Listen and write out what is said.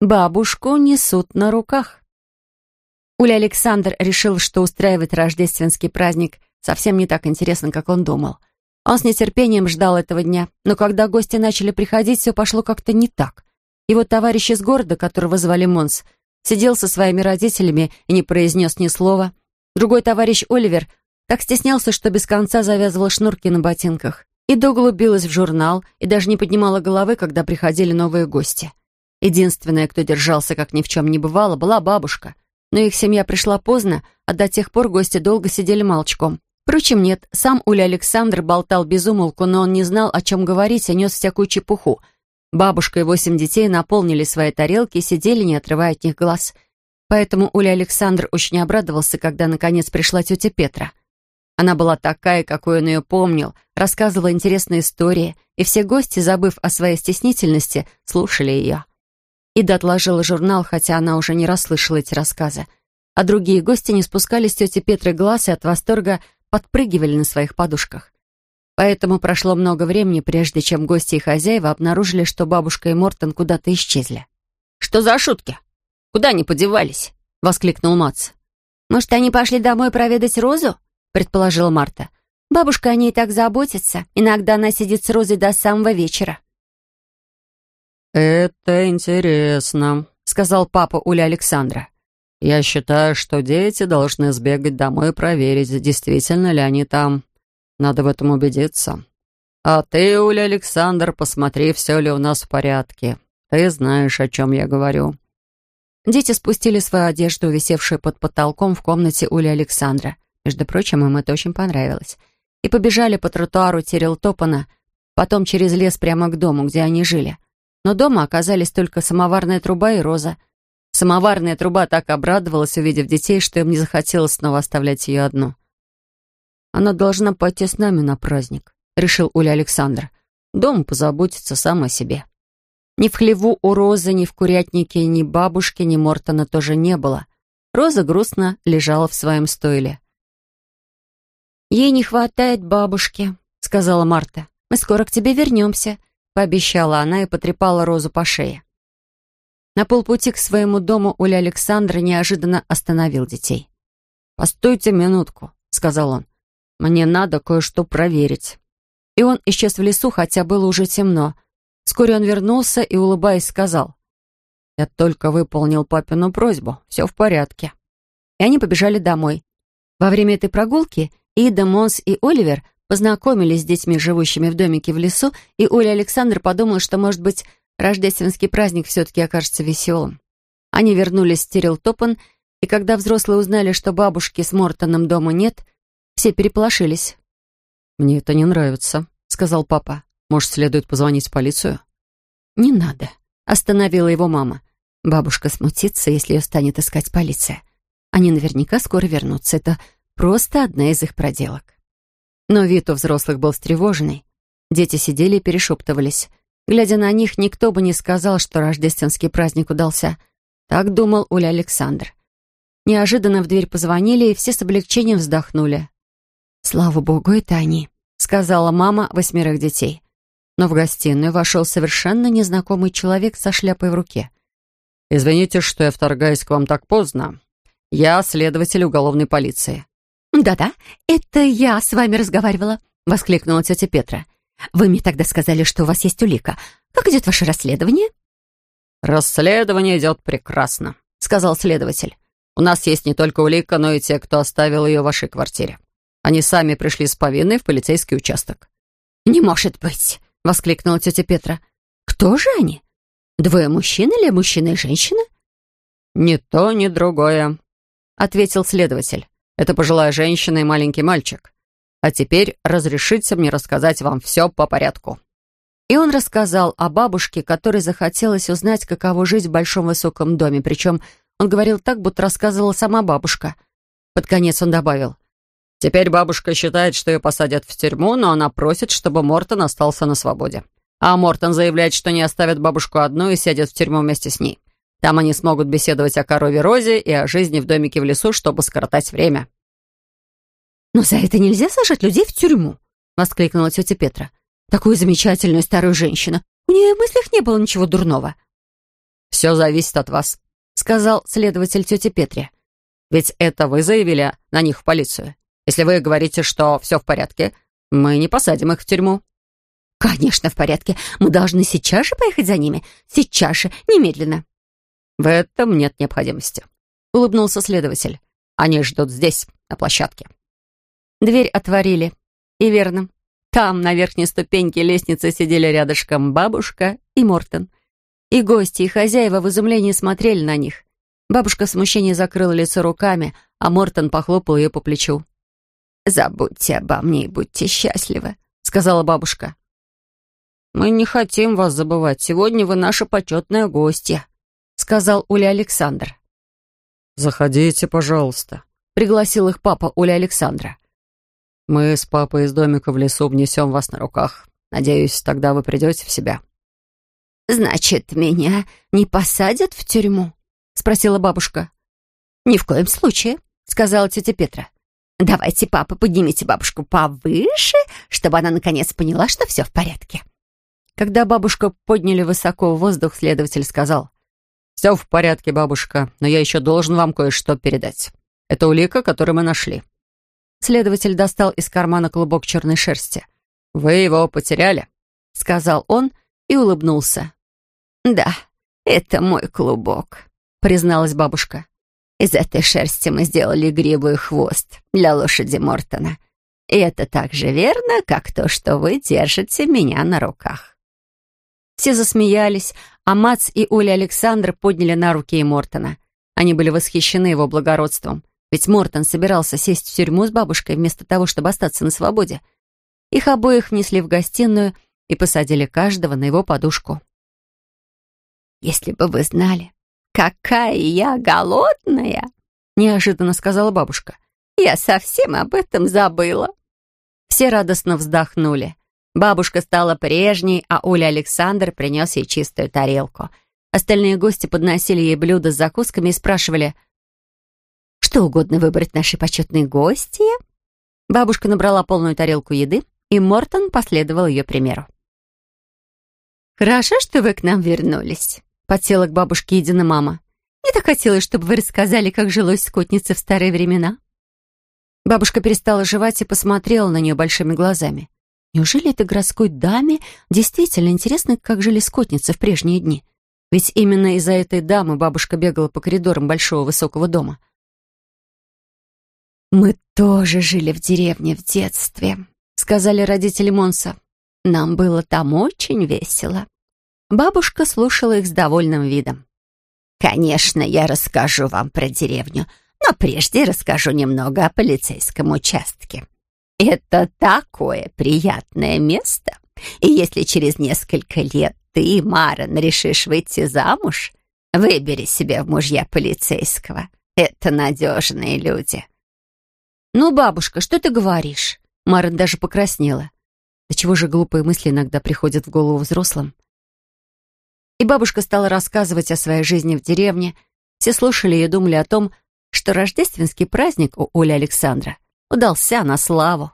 Бабушку несут на руках. Уля Александр решил, что устраивать рождественский праздник совсем не так интересно, как он думал. Он с нетерпением ждал этого дня, но когда гости начали приходить, все пошло как-то не так. Его товарищ из города, которого звали Монс, сидел со своими родителями и не произнес ни слова. Другой товарищ Оливер так стеснялся, что без конца завязывал шнурки на ботинках. И доглубилась в журнал, и даже не поднимала головы, когда приходили новые гости. Единственная, кто держался, как ни в чем не бывало, была бабушка. Но их семья пришла поздно, а до тех пор гости долго сидели молчком. Впрочем, нет, сам Уля Александр болтал без умолку, но он не знал, о чем говорить, а нес всякую чепуху. Бабушка и восемь детей наполнили свои тарелки и сидели, не отрывая от них глаз. Поэтому Уля Александр очень обрадовался, когда наконец пришла тетя Петра. Она была такая, какой он ее помнил, рассказывала интересные истории, и все гости, забыв о своей стеснительности, слушали ее. Ида отложила журнал, хотя она уже не расслышала эти рассказы. А другие гости не спускали с тети Петры глаз и от восторга подпрыгивали на своих подушках. Поэтому прошло много времени, прежде чем гости и хозяева обнаружили, что бабушка и Мортон куда-то исчезли. «Что за шутки? Куда они подевались?» — воскликнул Мац. «Может, они пошли домой проведать Розу?» — предположила Марта. «Бабушка о ней так заботится. Иногда она сидит с Розой до самого вечера». «Это интересно», — сказал папа Уля Александра. Я считаю, что дети должны сбегать домой и проверить, действительно ли они там. Надо в этом убедиться. А ты, Уля Александр, посмотри, все ли у нас в порядке. Ты знаешь, о чем я говорю». Дети спустили свою одежду, висевшую под потолком в комнате Ули Александра. Между прочим, им это очень понравилось. И побежали по тротуару Терилтопана, потом через лес прямо к дому, где они жили. Но дома оказались только самоварная труба и роза — Самоварная труба так обрадовалась, увидев детей, что им не захотелось снова оставлять ее одну. «Она должна пойти с нами на праздник», — решил Уля Александр. «Дом позаботится сам о себе». Ни в хлеву у Розы, ни в курятнике, ни бабушки, ни Мортона тоже не было. Роза грустно лежала в своем стойле. «Ей не хватает бабушки», — сказала Марта. «Мы скоро к тебе вернемся», — пообещала она и потрепала Розу по шее. На полпути к своему дому Оля Александра неожиданно остановил детей. «Постойте минутку», — сказал он. «Мне надо кое-что проверить». И он исчез в лесу, хотя было уже темно. Вскоре он вернулся и, улыбаясь, сказал. «Я только выполнил папину просьбу. Все в порядке». И они побежали домой. Во время этой прогулки Ида, Монс и Оливер познакомились с детьми, живущими в домике в лесу, и Оля Александр подумал, что, может быть, рождественский праздник все-таки окажется веселым. Они вернулись в Тирилтопан, и когда взрослые узнали, что бабушки с Мортоном дома нет, все переполошились. «Мне это не нравится», — сказал папа. «Может, следует позвонить в полицию?» «Не надо», — остановила его мама. «Бабушка смутится, если ее станет искать полиция. Они наверняка скоро вернутся. Это просто одна из их проделок». Но вид у взрослых был встревоженный. Дети сидели и перешептывались — Глядя на них, никто бы не сказал, что рождественский праздник удался. Так думал Уля Александр. Неожиданно в дверь позвонили, и все с облегчением вздохнули. «Слава богу, это они», — сказала мама восьмерых детей. Но в гостиную вошел совершенно незнакомый человек со шляпой в руке. «Извините, что я вторгаюсь к вам так поздно. Я следователь уголовной полиции». «Да-да, это я с вами разговаривала», — воскликнула тетя Петра. Вы мне тогда сказали, что у вас есть улика. Как идет ваше расследование?» «Расследование идет прекрасно», — сказал следователь. «У нас есть не только улика, но и те, кто оставил ее в вашей квартире. Они сами пришли с повинной в полицейский участок». «Не может быть!» — воскликнула тетя Петра. «Кто же они? Двое мужчин или мужчина и женщина?» «Ни то, ни другое», — ответил следователь. «Это пожилая женщина и маленький мальчик. А теперь разрешите мне рассказать вам все по порядку». И он рассказал о бабушке, которой захотелось узнать, каково жить в большом высоком доме. Причем он говорил так, будто рассказывала сама бабушка. Под конец он добавил. «Теперь бабушка считает, что ее посадят в тюрьму, но она просит, чтобы Мортон остался на свободе. А Мортон заявляет, что не оставит бабушку одну и сядет в тюрьму вместе с ней. Там они смогут беседовать о корове Розе и о жизни в домике в лесу, чтобы скоротать время». «Но за это нельзя сажать людей в тюрьму!» — воскликнула тетя Петра. «Такую замечательную старую женщину! У нее в мыслях не было ничего дурного!» все зависит от вас», — сказал следователь тете Петре. «Ведь это вы заявили на них в полицию. Если вы говорите, что все в порядке, мы не посадим их в тюрьму». «Конечно, в порядке. Мы должны сейчас же поехать за ними. Сейчас же, немедленно». «В этом нет необходимости», — улыбнулся следователь. «Они ждут здесь, на площадке». Дверь отворили. И верно. Там, на верхней ступеньке лестницы, сидели рядышком бабушка и Мортон. И гости, и хозяева в изумлении смотрели на них. Бабушка в смущении закрыла лицо руками, а Мортон похлопал ее по плечу. «Забудьте обо мне и будьте счастливы», — сказала бабушка. «Мы не хотим вас забывать. Сегодня вы наша почетная гостья», — сказал Уля Александр. «Заходите, пожалуйста», — пригласил их папа Уля Александра. «Мы с папой из домика в лесу внесем вас на руках. Надеюсь, тогда вы придете в себя». «Значит, меня не посадят в тюрьму?» — спросила бабушка. «Ни в коем случае», — сказала тетя Петра. «Давайте, папа, поднимите бабушку повыше, чтобы она наконец поняла, что все в порядке». Когда бабушку подняли высоко в воздух, следователь сказал. «Все в порядке, бабушка, но я еще должен вам кое-что передать. Это улика, которую мы нашли. Следователь достал из кармана клубок черной шерсти. «Вы его потеряли?» — сказал он и улыбнулся. «Да, это мой клубок», — призналась бабушка. «Из этой шерсти мы сделали грибу и хвост для лошади Мортона. И это так же верно, как то, что вы держите меня на руках». Все засмеялись, а Мац и Оля Александр подняли на руки и Мортона. Они были восхищены его благородством — ведь Мортон собирался сесть в тюрьму с бабушкой вместо того, чтобы остаться на свободе. Их обоих внесли в гостиную и посадили каждого на его подушку. «Если бы вы знали, какая я голодная!» — неожиданно сказала бабушка. «Я совсем об этом забыла». Все радостно вздохнули. Бабушка стала прежней, а Оля Александр принес ей чистую тарелку. Остальные гости подносили ей блюда с закусками и спрашивали, что угодно выбрать нашей почетной гости?» Бабушка набрала полную тарелку еды, и Мортон последовал ее примеру. «Хорошо, что вы к нам вернулись», — подсела к бабушке Едина мама. «Мне так хотелось, чтобы вы рассказали, как жилось скотнице в старые времена». Бабушка перестала жевать и посмотрела на нее большими глазами. Неужели этой городской даме действительно интересно, как жили скотницы в прежние дни? Ведь именно из-за этой дамы бабушка бегала по коридорам большого высокого дома — «Мы тоже жили в деревне в детстве», — сказали родители Монса. «Нам было там очень весело». Бабушка слушала их с довольным видом. «Конечно, я расскажу вам про деревню, но прежде расскажу немного о полицейском участке. Это такое приятное место, и если через несколько лет ты, Марен, решишь выйти замуж, выбери себе в мужья полицейского. Это надежные люди». «Ну, бабушка, что ты говоришь?» Марин даже покраснела. До чего же глупые мысли иногда приходят в голову взрослым? И бабушка стала рассказывать о своей жизни в деревне. Все слушали и думали о том, что рождественский праздник у Оли Александра удался на славу.